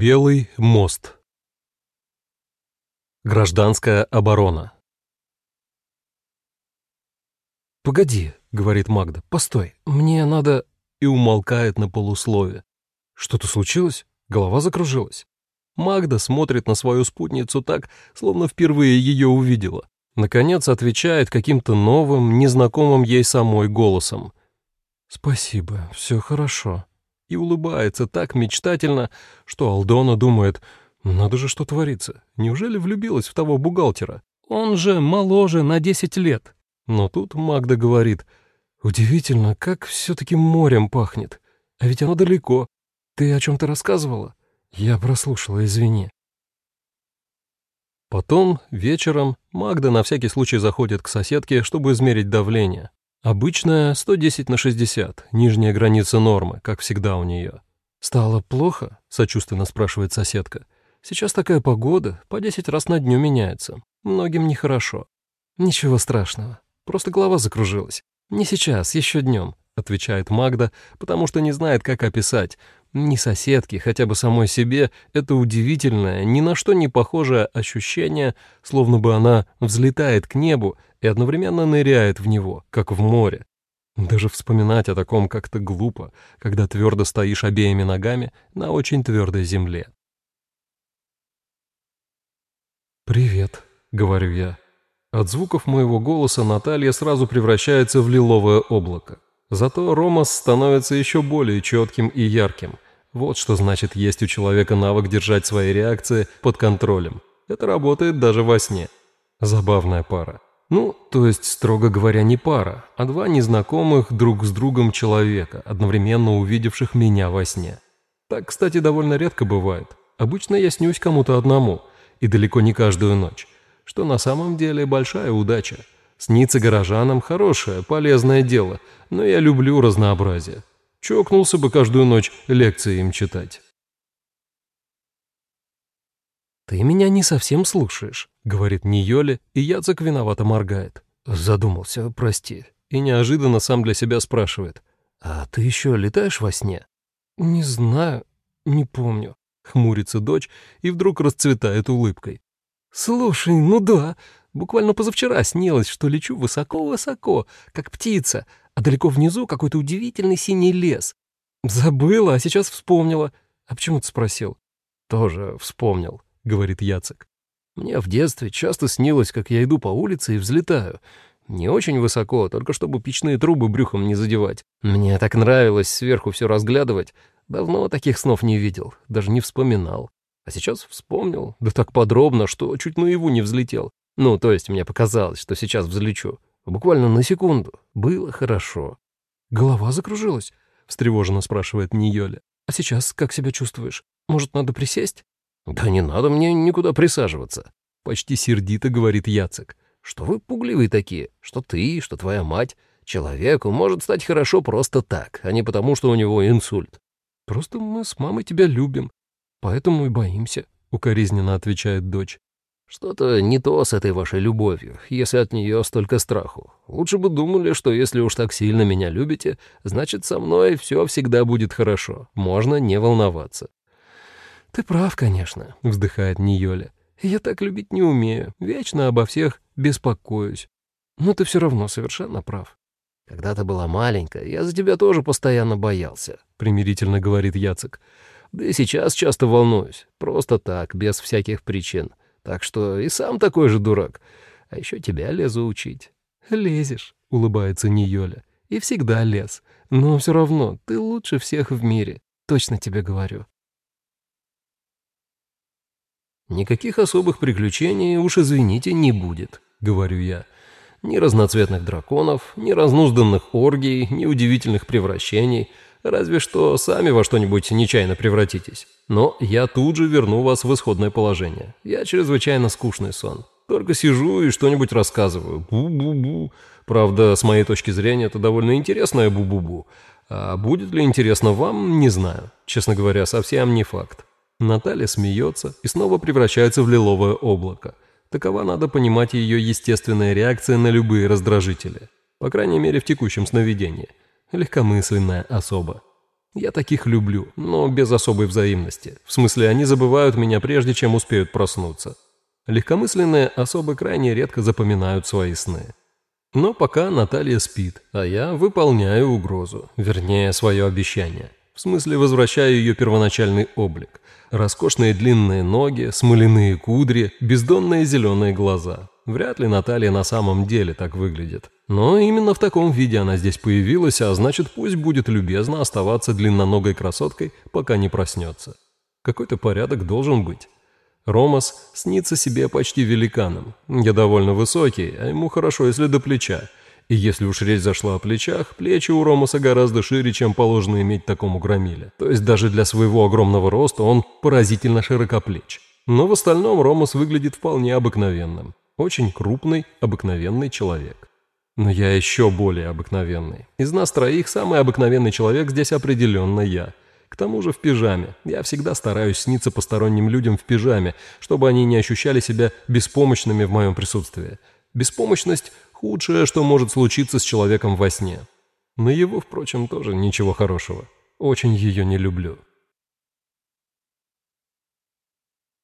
Белый мост. Гражданская оборона. «Погоди», — говорит Магда, — «постой, мне надо...» И умолкает на полуслове. «Что-то случилось? Голова закружилась?» Магда смотрит на свою спутницу так, словно впервые ее увидела. Наконец отвечает каким-то новым, незнакомым ей самой голосом. «Спасибо, все хорошо», и улыбается так мечтательно, что Алдона думает, надо же, что творится. Неужели влюбилась в того бухгалтера? Он же моложе на 10 лет. Но тут Магда говорит, удивительно, как все-таки морем пахнет. А ведь оно далеко. Ты о чем-то рассказывала? Я прослушала, извини. Потом, вечером, Магда на всякий случай заходит к соседке, чтобы измерить давление. Обычная 110 на 60, нижняя граница нормы, как всегда у нее. «Стало плохо?» — сочувственно спрашивает соседка. «Сейчас такая погода, по 10 раз на дню меняется. Многим нехорошо». «Ничего страшного, просто голова закружилась. Не сейчас, еще днем», — отвечает Магда, потому что не знает, как описать. Ни соседки, хотя бы самой себе, это удивительное, ни на что не похожее ощущение, словно бы она взлетает к небу и одновременно ныряет в него, как в море. Даже вспоминать о таком как-то глупо, когда твердо стоишь обеими ногами на очень твердой земле. «Привет», — говорю я. От звуков моего голоса Наталья сразу превращается в лиловое облако. Зато Ромас становится еще более четким и ярким. Вот что значит есть у человека навык держать свои реакции под контролем. Это работает даже во сне. Забавная пара. Ну, то есть, строго говоря, не пара, а два незнакомых друг с другом человека, одновременно увидевших меня во сне. Так, кстати, довольно редко бывает. Обычно я снюсь кому-то одному, и далеко не каждую ночь, что на самом деле большая удача. Сниться горожанам – хорошее, полезное дело, но я люблю разнообразие. Чокнулся бы каждую ночь лекции им читать. «Ты меня не совсем слушаешь», — говорит Ниёле, и Яцек виновато моргает. Задумался, прости. И неожиданно сам для себя спрашивает. «А ты еще летаешь во сне?» «Не знаю, не помню», — хмурится дочь и вдруг расцветает улыбкой. «Слушай, ну да, буквально позавчера снилось, что лечу высоко-высоко, как птица, а далеко внизу какой-то удивительный синий лес. Забыла, а сейчас вспомнила. А почему ты спросил?» «Тоже вспомнил», говорит Яцек. «Мне в детстве часто снилось, как я иду по улице и взлетаю. Не очень высоко, только чтобы печные трубы брюхом не задевать. Мне так нравилось сверху все разглядывать. Давно таких снов не видел, даже не вспоминал. А сейчас вспомнил, да так подробно, что чуть наяву не взлетел. Ну, то есть мне показалось, что сейчас взлечу. Буквально на секунду. Было хорошо. «Голова закружилась?» — встревоженно спрашивает Ниёля. «А сейчас как себя чувствуешь? Может, надо присесть?» «Да не надо мне никуда присаживаться», — почти сердито говорит Яцек. «Что вы пугливые такие, что ты, что твоя мать. Человеку может стать хорошо просто так, а не потому, что у него инсульт». «Просто мы с мамой тебя любим, поэтому и боимся», — укоризненно отвечает дочь. «Что-то не то с этой вашей любовью, если от нее столько страху. Лучше бы думали, что если уж так сильно меня любите, значит, со мной все всегда будет хорошо, можно не волноваться. «Ты прав, конечно», — вздыхает Ниёля. «Я так любить не умею, вечно обо всех беспокоюсь. Но ты все равно совершенно прав». «Когда ты была маленькая, я за тебя тоже постоянно боялся», — примирительно говорит Яцек. «Да и сейчас часто волнуюсь, просто так, без всяких причин. Так что и сам такой же дурак. А еще тебя лезу учить». «Лезешь», — улыбается Ниёля. «И всегда лез. Но все равно ты лучше всех в мире. Точно тебе говорю». Никаких особых приключений, уж извините, не будет, говорю я. Ни разноцветных драконов, ни разнузданных оргий, ни удивительных превращений, разве что сами во что-нибудь нечаянно превратитесь. Но я тут же верну вас в исходное положение. Я чрезвычайно скучный сон. Только сижу и что-нибудь рассказываю. Бу-бу-бу. Правда, с моей точки зрения, это довольно интересное бу-бу-бу. А будет ли интересно вам, не знаю. Честно говоря, совсем не факт. Наталья смеется и снова превращается в лиловое облако. Такова надо понимать ее естественная реакция на любые раздражители. По крайней мере, в текущем сновидении. Легкомысленная особа. Я таких люблю, но без особой взаимности. В смысле, они забывают меня прежде, чем успеют проснуться. Легкомысленные особо крайне редко запоминают свои сны. Но пока Наталья спит, а я выполняю угрозу, вернее, свое обещание. В смысле, возвращаю ее первоначальный облик. Роскошные длинные ноги, смоляные кудри, бездонные зеленые глаза. Вряд ли Наталья на самом деле так выглядит. Но именно в таком виде она здесь появилась, а значит, пусть будет любезно оставаться длинноногой красоткой, пока не проснется. Какой-то порядок должен быть. Ромас снится себе почти великаном. Я довольно высокий, а ему хорошо, если до плеча. И если уж речь зашла о плечах, плечи у Ромаса гораздо шире, чем положено иметь такому громиле. То есть даже для своего огромного роста он поразительно широкоплеч. Но в остальном Ромас выглядит вполне обыкновенным. Очень крупный, обыкновенный человек. Но я еще более обыкновенный. Из нас троих самый обыкновенный человек здесь определенно я – к тому же в пижаме. Я всегда стараюсь сниться посторонним людям в пижаме, чтобы они не ощущали себя беспомощными в моем присутствии. Беспомощность – худшее, что может случиться с человеком во сне. На его, впрочем, тоже ничего хорошего. Очень ее не люблю.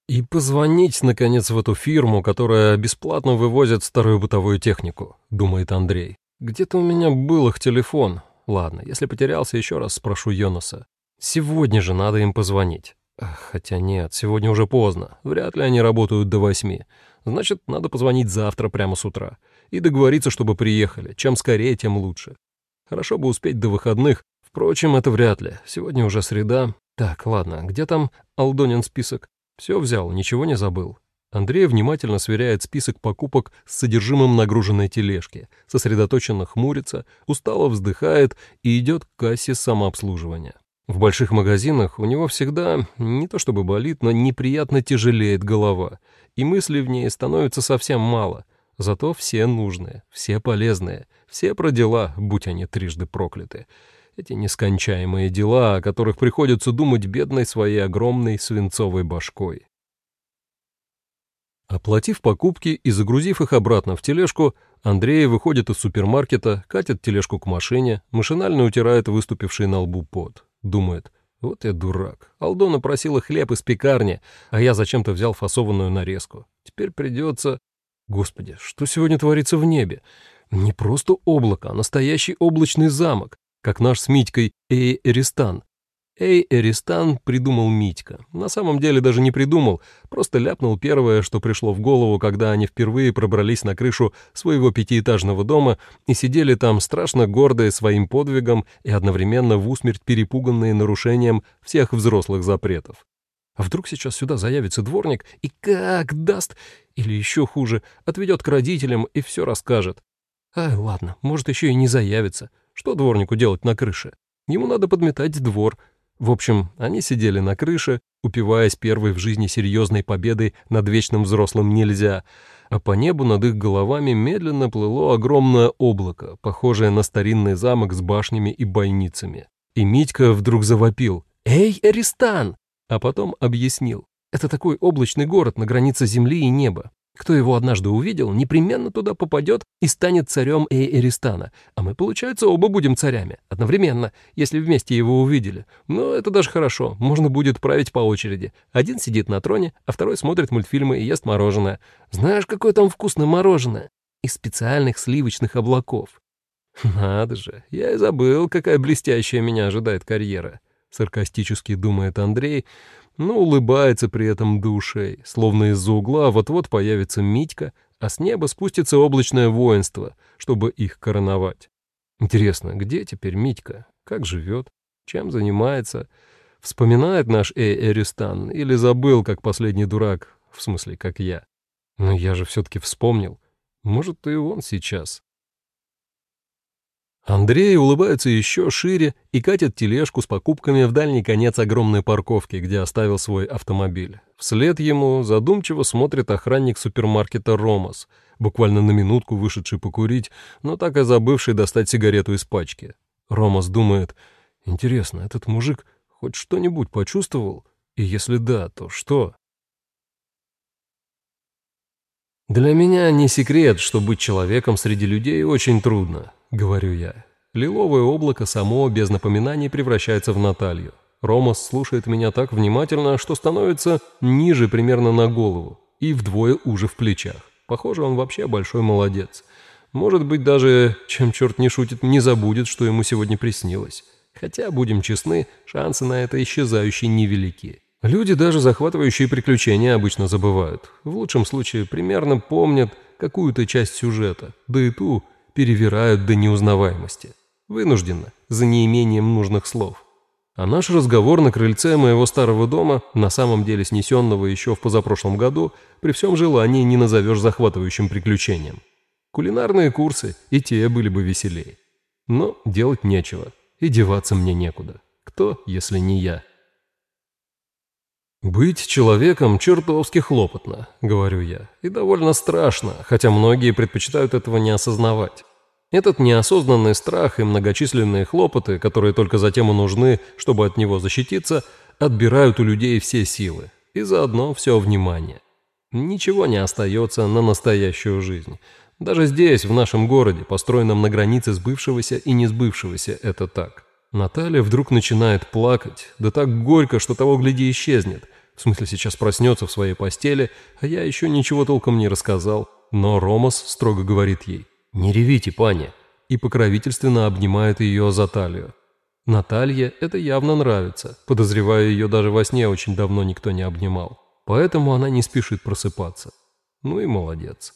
И позвонить, наконец, в эту фирму, которая бесплатно вывозит старую бытовую технику, думает Андрей. Где-то у меня был их телефон. Ладно, если потерялся, еще раз спрошу Йонаса. Сегодня же надо им позвонить. Хотя нет, сегодня уже поздно. Вряд ли они работают до восьми. Значит, надо позвонить завтра прямо с утра. И договориться, чтобы приехали. Чем скорее, тем лучше. Хорошо бы успеть до выходных. Впрочем, это вряд ли. Сегодня уже среда. Так, ладно, где там Алдонин список? Все взял, ничего не забыл. Андрей внимательно сверяет список покупок с содержимым нагруженной тележки, сосредоточенно хмурится, устало вздыхает и идет к кассе самообслуживания. В больших магазинах у него всегда не то чтобы болит, но неприятно тяжелеет голова, и мыслей в ней становится совсем мало, зато все нужные, все полезные, все про дела, будь они трижды прокляты. Эти нескончаемые дела, о которых приходится думать бедной своей огромной свинцовой башкой. Оплатив покупки и загрузив их обратно в тележку, Андрей выходит из супермаркета, катит тележку к машине, машинально утирает выступивший на лбу пот. Думает, вот я дурак. Алдона просила хлеб из пекарни, а я зачем-то взял фасованную нарезку. Теперь придется... Господи, что сегодня творится в небе? Не просто облако, а настоящий облачный замок, как наш с Митькой Эй-Эристан. Эй, Эристан придумал Митька. На самом деле даже не придумал, просто ляпнул первое, что пришло в голову, когда они впервые пробрались на крышу своего пятиэтажного дома и сидели там страшно гордые своим подвигом и одновременно в усмерть перепуганные нарушением всех взрослых запретов. А вдруг сейчас сюда заявится дворник и как даст, или еще хуже, отведет к родителям и все расскажет. Ай, ладно, может еще и не заявится. Что дворнику делать на крыше? Ему надо подметать двор, в общем, они сидели на крыше, упиваясь первой в жизни серьезной победой над вечным взрослым нельзя, а по небу над их головами медленно плыло огромное облако, похожее на старинный замок с башнями и бойницами. И Митька вдруг завопил «Эй, Аристан!» а потом объяснил. Это такой облачный город на границе земли и неба. Кто его однажды увидел, непременно туда попадет и станет царем Эйэристана. А мы, получается, оба будем царями. Одновременно, если вместе его увидели. Но это даже хорошо. Можно будет править по очереди. Один сидит на троне, а второй смотрит мультфильмы и ест мороженое. Знаешь, какое там вкусное мороженое? Из специальных сливочных облаков. Надо же, я и забыл, какая блестящая меня ожидает карьера. Саркастически думает Андрей, но улыбается при этом до ушей, словно из-за угла вот-вот появится Митька, а с неба спустится облачное воинство, чтобы их короновать. Интересно, где теперь Митька? Как живет? Чем занимается? Вспоминает наш Эй Эристан или забыл, как последний дурак, в смысле, как я? Но я же все-таки вспомнил. Может, и он сейчас. Андрей улыбается еще шире и катит тележку с покупками в дальний конец огромной парковки, где оставил свой автомобиль. Вслед ему задумчиво смотрит охранник супермаркета «Ромас», буквально на минутку вышедший покурить, но так и забывший достать сигарету из пачки. Ромас думает, интересно, этот мужик хоть что-нибудь почувствовал? И если да, то что? Для меня не секрет, что быть человеком среди людей очень трудно говорю я. Лиловое облако само без напоминаний превращается в Наталью. Ромас слушает меня так внимательно, что становится ниже примерно на голову и вдвое уже в плечах. Похоже, он вообще большой молодец. Может быть, даже, чем черт не шутит, не забудет, что ему сегодня приснилось. Хотя, будем честны, шансы на это исчезающие невелики. Люди, даже захватывающие приключения, обычно забывают. В лучшем случае примерно помнят какую-то часть сюжета, да и ту перевирают до неузнаваемости. Вынужденно, за неимением нужных слов. А наш разговор на крыльце моего старого дома, на самом деле снесенного еще в позапрошлом году, при всем желании не назовешь захватывающим приключением. Кулинарные курсы и те были бы веселее. Но делать нечего, и деваться мне некуда. Кто, если не я? «Быть человеком чертовски хлопотно», — говорю я, — «и довольно страшно, хотя многие предпочитают этого не осознавать. Этот неосознанный страх и многочисленные хлопоты, которые только затем и нужны, чтобы от него защититься, отбирают у людей все силы и заодно все внимание. Ничего не остается на настоящую жизнь. Даже здесь, в нашем городе, построенном на границе сбывшегося и несбывшегося, это так. Наталья вдруг начинает плакать, да так горько, что того гляди исчезнет, в смысле, сейчас проснется в своей постели, а я еще ничего толком не рассказал. Но Ромас строго говорит ей «Не ревите, паня!» и покровительственно обнимает ее за талию. Наталье это явно нравится, подозревая ее даже во сне очень давно никто не обнимал. Поэтому она не спешит просыпаться. Ну и молодец.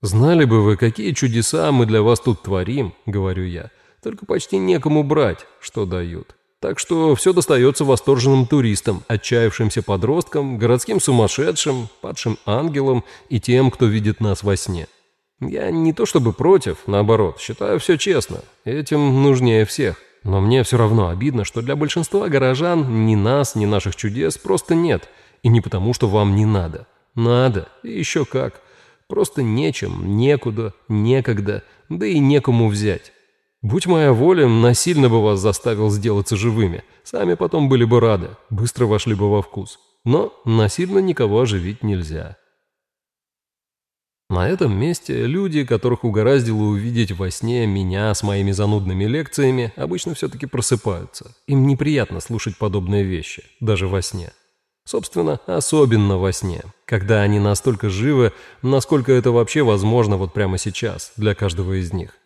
«Знали бы вы, какие чудеса мы для вас тут творим», — говорю я. «Только почти некому брать, что дают. Так что все достается восторженным туристам, отчаявшимся подросткам, городским сумасшедшим, падшим ангелам и тем, кто видит нас во сне. Я не то чтобы против, наоборот, считаю все честно. Этим нужнее всех. Но мне все равно обидно, что для большинства горожан ни нас, ни наших чудес просто нет. И не потому, что вам не надо. Надо, и еще как. Просто нечем, некуда, некогда, да и некому взять. Будь моя воля, насильно бы вас заставил сделаться живыми. Сами потом были бы рады, быстро вошли бы во вкус. Но насильно никого оживить нельзя. На этом месте люди, которых угораздило увидеть во сне меня с моими занудными лекциями, обычно все-таки просыпаются. Им неприятно слушать подобные вещи, даже во сне. Собственно, особенно во сне, когда они настолько живы, насколько это вообще возможно вот прямо сейчас для каждого из них.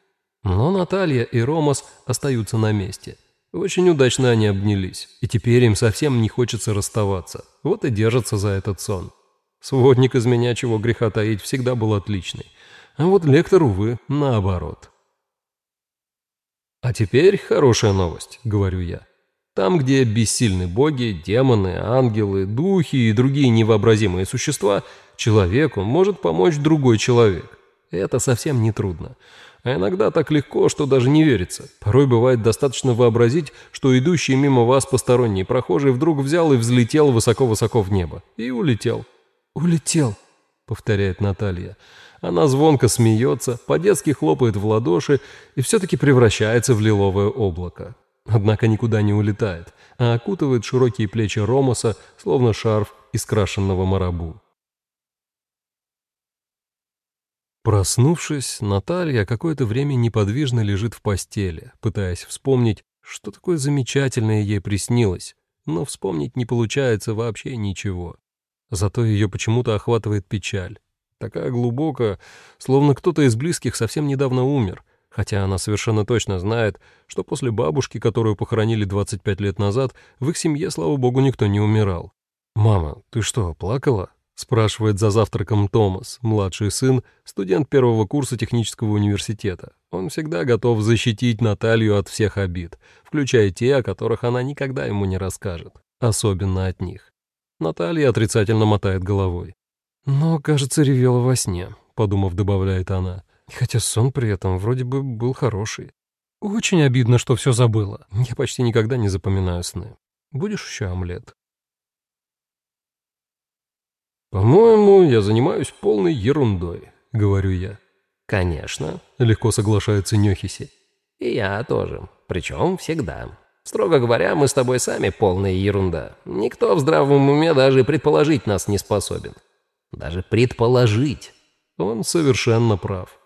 Но Наталья и Ромас остаются на месте. Очень удачно они обнялись, и теперь им совсем не хочется расставаться. Вот и держатся за этот сон. Сводник из меня, чего греха таить, всегда был отличный. А вот лектор, увы, наоборот. «А теперь хорошая новость», — говорю я. Там, где бессильны боги, демоны, ангелы, духи и другие невообразимые существа, человеку может помочь другой человек. Это совсем не трудно. А иногда так легко, что даже не верится. Порой бывает достаточно вообразить, что идущий мимо вас посторонний прохожий вдруг взял и взлетел высоко-высоко в небо. И улетел. «Улетел», — повторяет Наталья. Она звонко смеется, по-детски хлопает в ладоши и все-таки превращается в лиловое облако. Однако никуда не улетает, а окутывает широкие плечи Ромаса, словно шарф из крашенного марабу. Проснувшись, Наталья какое-то время неподвижно лежит в постели, пытаясь вспомнить, что такое замечательное ей приснилось, но вспомнить не получается вообще ничего. Зато ее почему-то охватывает печаль. Такая глубокая, словно кто-то из близких совсем недавно умер, хотя она совершенно точно знает, что после бабушки, которую похоронили 25 лет назад, в их семье, слава богу, никто не умирал. «Мама, ты что, плакала?» Спрашивает за завтраком Томас, младший сын, студент первого курса технического университета. Он всегда готов защитить Наталью от всех обид, включая те, о которых она никогда ему не расскажет, особенно от них. Наталья отрицательно мотает головой. «Но, кажется, ревела во сне», — подумав, добавляет она. Хотя сон при этом вроде бы был хороший. Очень обидно, что все забыла. Я почти никогда не запоминаю сны. Будешь еще омлет? «По-моему, я занимаюсь полной ерундой», — говорю я. «Конечно», — легко соглашается Нёхиси. «И я тоже. Причем всегда. Строго говоря, мы с тобой сами полная ерунда. Никто в здравом уме даже предположить нас не способен. Даже предположить». Он совершенно прав.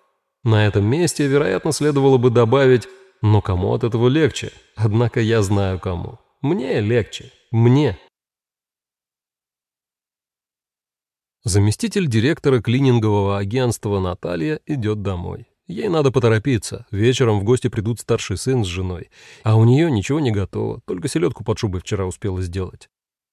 На этом месте, вероятно, следовало бы добавить «но кому от этого легче?» Однако я знаю кому. Мне легче. Мне. Заместитель директора клинингового агентства Наталья идет домой. Ей надо поторопиться, вечером в гости придут старший сын с женой, а у нее ничего не готово, только селедку под шубой вчера успела сделать.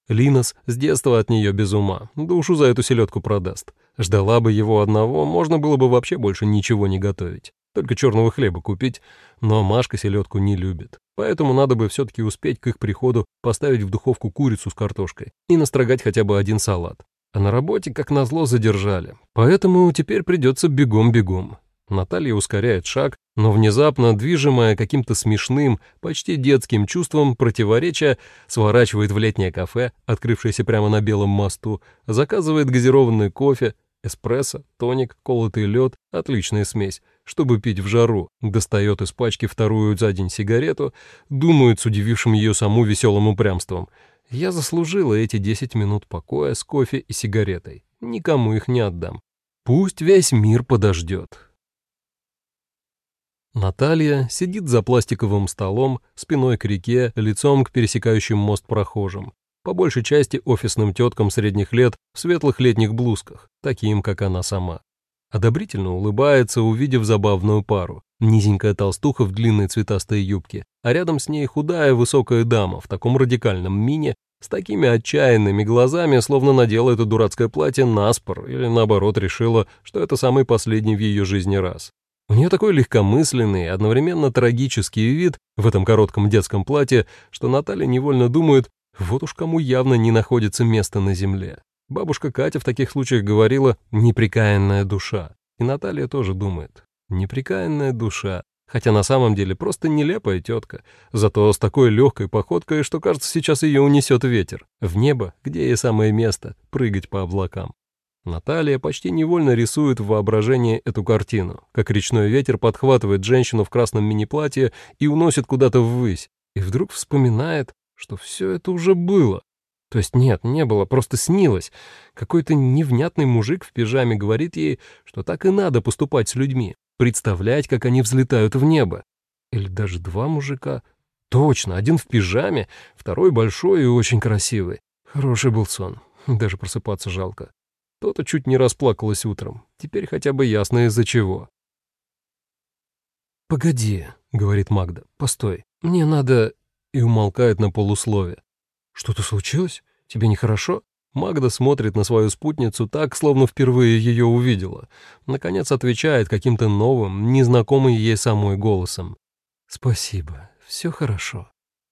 Линос с детства от нее без ума, душу за эту селедку продаст. Ждала бы его одного, можно было бы вообще больше ничего не готовить, только черного хлеба купить, но Машка селедку не любит. Поэтому надо бы все-таки успеть к их приходу поставить в духовку курицу с картошкой и настрогать хотя бы один салат. А на работе, как назло, задержали. Поэтому теперь придется бегом-бегом. Наталья ускоряет шаг, но внезапно, движимая каким-то смешным, почти детским чувством противоречия, сворачивает в летнее кафе, открывшееся прямо на Белом мосту, заказывает газированный кофе, эспрессо, тоник, колотый лед, отличная смесь, чтобы пить в жару, достает из пачки вторую за день сигарету, думает с удивившим ее саму веселым упрямством — я заслужила эти 10 минут покоя с кофе и сигаретой. Никому их не отдам. Пусть весь мир подождет. Наталья сидит за пластиковым столом, спиной к реке, лицом к пересекающим мост прохожим. По большей части офисным теткам средних лет в светлых летних блузках, таким, как она сама. Одобрительно улыбается, увидев забавную пару. Низенькая толстуха в длинной цветастой юбке, а рядом с ней худая высокая дама в таком радикальном мине, с такими отчаянными глазами, словно надела это дурацкое платье наспор или наоборот решила, что это самый последний в ее жизни раз. У нее такой легкомысленный, одновременно трагический вид в этом коротком детском платье, что Наталья невольно думает, вот уж кому явно не находится место на земле. Бабушка Катя в таких случаях говорила «неприкаянная душа». И Наталья тоже думает «неприкаянная душа», хотя на самом деле просто нелепая тетка, зато с такой легкой походкой, что, кажется, сейчас ее унесет ветер, в небо, где ей самое место, прыгать по облакам. Наталья почти невольно рисует в воображении эту картину, как речной ветер подхватывает женщину в красном мини-платье и уносит куда-то ввысь, и вдруг вспоминает, что все это уже было. То есть нет, не было, просто снилось. Какой-то невнятный мужик в пижаме говорит ей, что так и надо поступать с людьми, представлять, как они взлетают в небо. Или даже два мужика. Точно, один в пижаме, второй большой и очень красивый. Хороший был сон, даже просыпаться жалко. То-то чуть не расплакалась утром. Теперь хотя бы ясно из-за чего. «Погоди», — говорит Магда, — «постой, мне надо...» И умолкает на полуслове. «Что-то случилось? Тебе нехорошо?» Магда смотрит на свою спутницу так, словно впервые ее увидела. Наконец отвечает каким-то новым, незнакомым ей самой голосом. «Спасибо, все хорошо».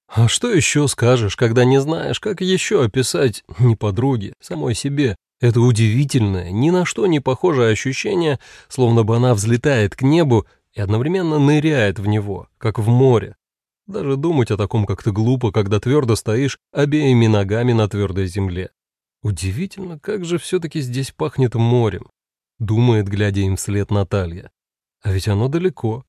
А что еще скажешь, когда не знаешь, как еще описать не подруге, самой себе, это удивительное, ни на что не похожее ощущение, словно бы она взлетает к небу и одновременно ныряет в него, как в море, даже думать о таком как-то глупо, когда твердо стоишь обеими ногами на твердой земле. Удивительно, как же все-таки здесь пахнет морем, думает, глядя им вслед Наталья. А ведь оно далеко,